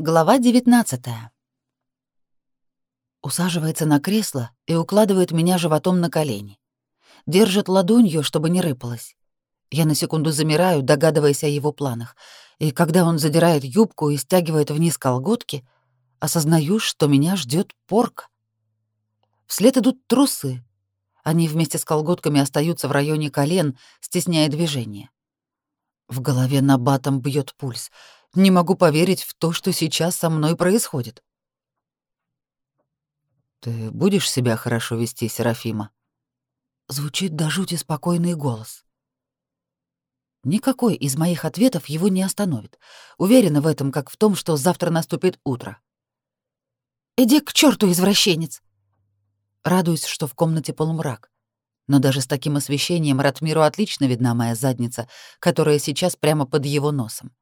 Глава 19 Усаживается на кресло и укладывает меня животом на колени. Держит ладонью, чтобы не рыпалась. Я на секунду замираю, догадываясь о его планах, и когда он задирает юбку и стягивает вниз колготки, осознаю, что меня ждет порка. Вслед идут трусы. Они вместе с колготками остаются в районе колен, стесняя движение. В голове на батом бьет пульс — не могу поверить в то, что сейчас со мной происходит. «Ты будешь себя хорошо вести, Серафима?» Звучит до жути спокойный голос. Никакой из моих ответов его не остановит. Уверена в этом, как в том, что завтра наступит утро. «Иди к черту, извращенец!» Радуюсь, что в комнате полумрак. Но даже с таким освещением Ратмиру отлично видна моя задница, которая сейчас прямо под его носом.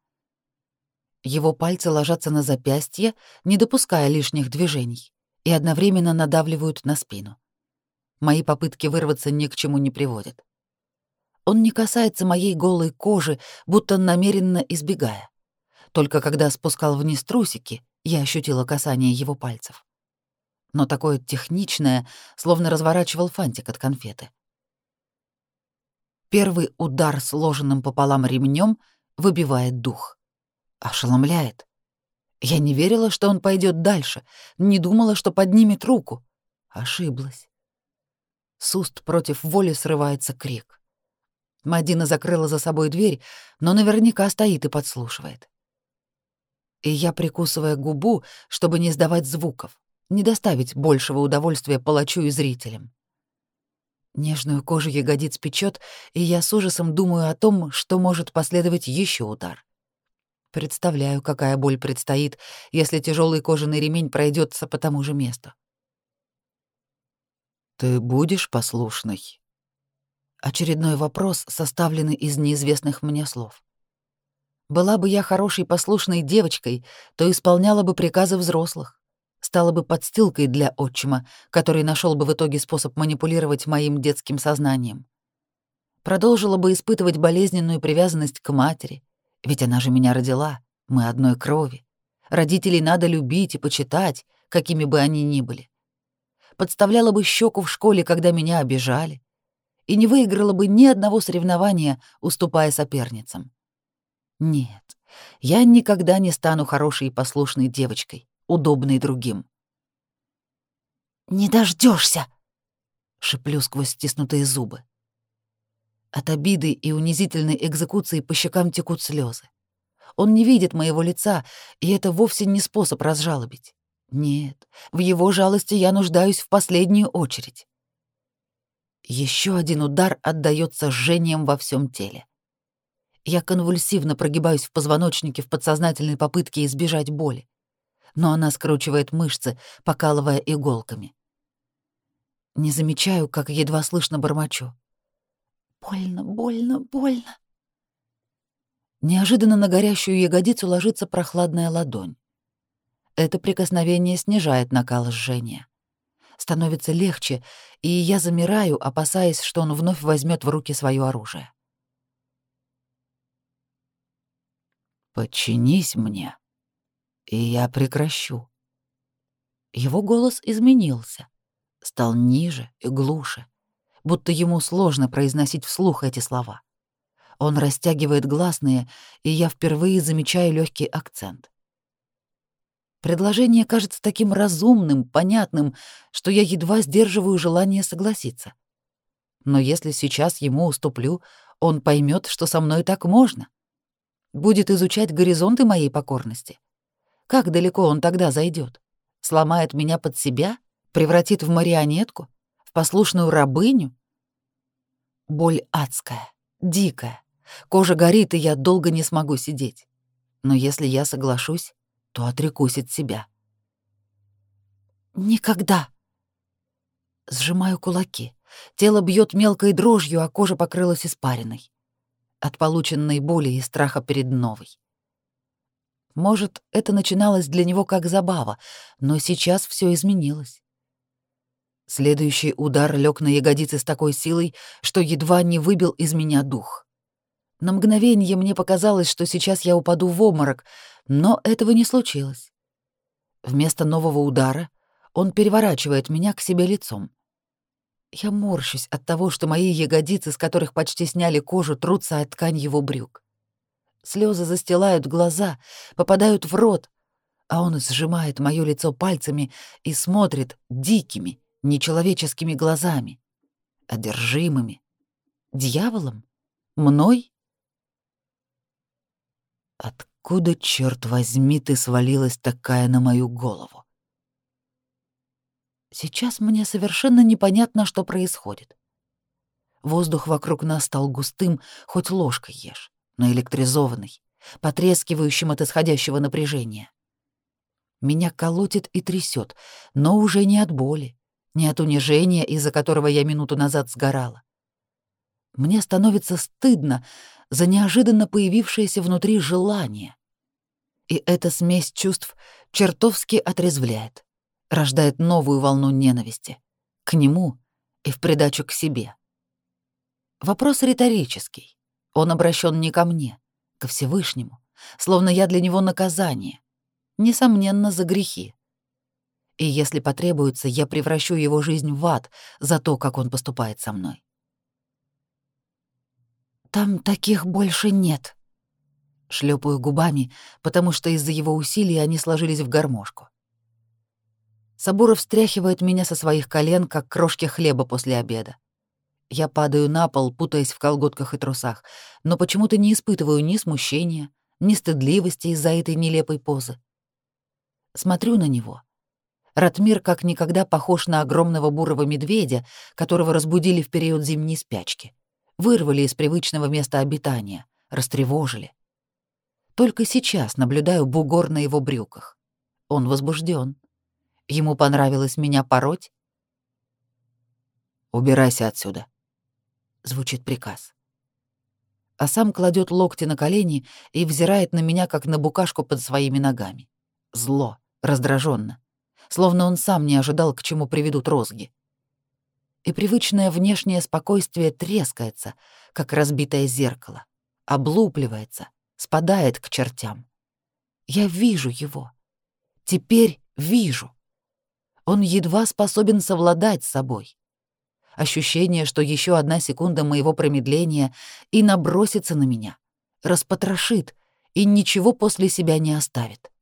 Его пальцы ложатся на запястье, не допуская лишних движений, и одновременно надавливают на спину. Мои попытки вырваться ни к чему не приводят. Он не касается моей голой кожи, будто намеренно избегая. Только когда спускал вниз трусики, я ощутила касание его пальцев. Но такое техничное, словно разворачивал фантик от конфеты. Первый удар сложенным пополам ремнем выбивает дух. Ошеломляет. Я не верила, что он пойдет дальше, не думала, что поднимет руку. Ошиблась. С уст против воли срывается крик. Мадина закрыла за собой дверь, но наверняка стоит и подслушивает. И я, прикусывая губу, чтобы не сдавать звуков, не доставить большего удовольствия палачу и зрителям. Нежную кожу ягодиц печет, и я с ужасом думаю о том, что может последовать еще удар. Представляю, какая боль предстоит, если тяжелый кожаный ремень пройдется по тому же месту. Ты будешь послушной? Очередной вопрос, составленный из неизвестных мне слов. Была бы я хорошей послушной девочкой, то исполняла бы приказы взрослых, стала бы подстилкой для отчима, который нашел бы в итоге способ манипулировать моим детским сознанием. Продолжила бы испытывать болезненную привязанность к матери, ведь она же меня родила, мы одной крови. Родителей надо любить и почитать, какими бы они ни были. Подставляла бы щеку в школе, когда меня обижали, и не выиграла бы ни одного соревнования, уступая соперницам. Нет, я никогда не стану хорошей и послушной девочкой, удобной другим. «Не дождешься, шеплю сквозь стиснутые зубы. От обиды и унизительной экзекуции по щекам текут слезы. Он не видит моего лица, и это вовсе не способ разжалобить. Нет, в его жалости я нуждаюсь в последнюю очередь. Еще один удар отдаётся жжением во всем теле. Я конвульсивно прогибаюсь в позвоночнике в подсознательной попытке избежать боли, но она скручивает мышцы, покалывая иголками. Не замечаю, как едва слышно бормочу. Больно, больно, больно. Неожиданно на горящую ягодицу ложится прохладная ладонь. Это прикосновение снижает накал жжения. Становится легче, и я замираю, опасаясь, что он вновь возьмет в руки свое оружие. «Подчинись мне, и я прекращу». Его голос изменился, стал ниже и глуше будто ему сложно произносить вслух эти слова. Он растягивает гласные, и я впервые замечаю легкий акцент. Предложение кажется таким разумным, понятным, что я едва сдерживаю желание согласиться. Но если сейчас ему уступлю, он поймет, что со мной так можно. Будет изучать горизонты моей покорности. Как далеко он тогда зайдет? Сломает меня под себя? Превратит в марионетку? Послушную рабыню? Боль адская, дикая. Кожа горит, и я долго не смогу сидеть. Но если я соглашусь, то отрекусь от себя. Никогда. Сжимаю кулаки. Тело бьет мелкой дрожью, а кожа покрылась испариной. От полученной боли и страха перед новой. Может, это начиналось для него как забава, но сейчас все изменилось. Следующий удар лег на ягодицы с такой силой, что едва не выбил из меня дух. На мгновение мне показалось, что сейчас я упаду в обморок, Но этого не случилось. Вместо нового удара он переворачивает меня к себе лицом. Я морщусь от того, что мои ягодицы, с которых почти сняли кожу, трутся от ткань его брюк. Слезы застилают глаза, попадают в рот, а он сжимает моё лицо пальцами и смотрит дикими, нечеловеческими глазами, одержимыми. Дьяволом? Мной? Откуда, черт возьми, ты свалилась такая на мою голову? Сейчас мне совершенно непонятно, что происходит. Воздух вокруг нас стал густым, хоть ложкой ешь, но электризованный, потрескивающим от исходящего напряжения. Меня колотит и трясет, но уже не от боли, не от унижения, из-за которого я минуту назад сгорала. Мне становится стыдно за неожиданно появившееся внутри желание. И эта смесь чувств чертовски отрезвляет, рождает новую волну ненависти к нему и в придачу к себе. Вопрос риторический. Он обращен не ко мне, ко Всевышнему, словно я для него наказание, несомненно, за грехи. И если потребуется, я превращу его жизнь в ад за то, как он поступает со мной. «Там таких больше нет», — шлепаю губами, потому что из-за его усилий они сложились в гармошку. Сабуров встряхивает меня со своих колен, как крошки хлеба после обеда. Я падаю на пол, путаясь в колготках и трусах, но почему-то не испытываю ни смущения, ни стыдливости из-за этой нелепой позы. Смотрю на него. Ратмир как никогда похож на огромного бурого медведя, которого разбудили в период зимней спячки вырвали из привычного места обитания, растревожили. Только сейчас наблюдаю бугор на его брюках. Он возбужден. Ему понравилось меня пороть? «Убирайся отсюда», — звучит приказ. А сам кладет локти на колени и взирает на меня, как на букашку под своими ногами. Зло, раздраженно, словно он сам не ожидал, к чему приведут розги и привычное внешнее спокойствие трескается, как разбитое зеркало, облупливается, спадает к чертям. Я вижу его. Теперь вижу. Он едва способен совладать с собой. Ощущение, что еще одна секунда моего промедления и набросится на меня, распотрошит и ничего после себя не оставит.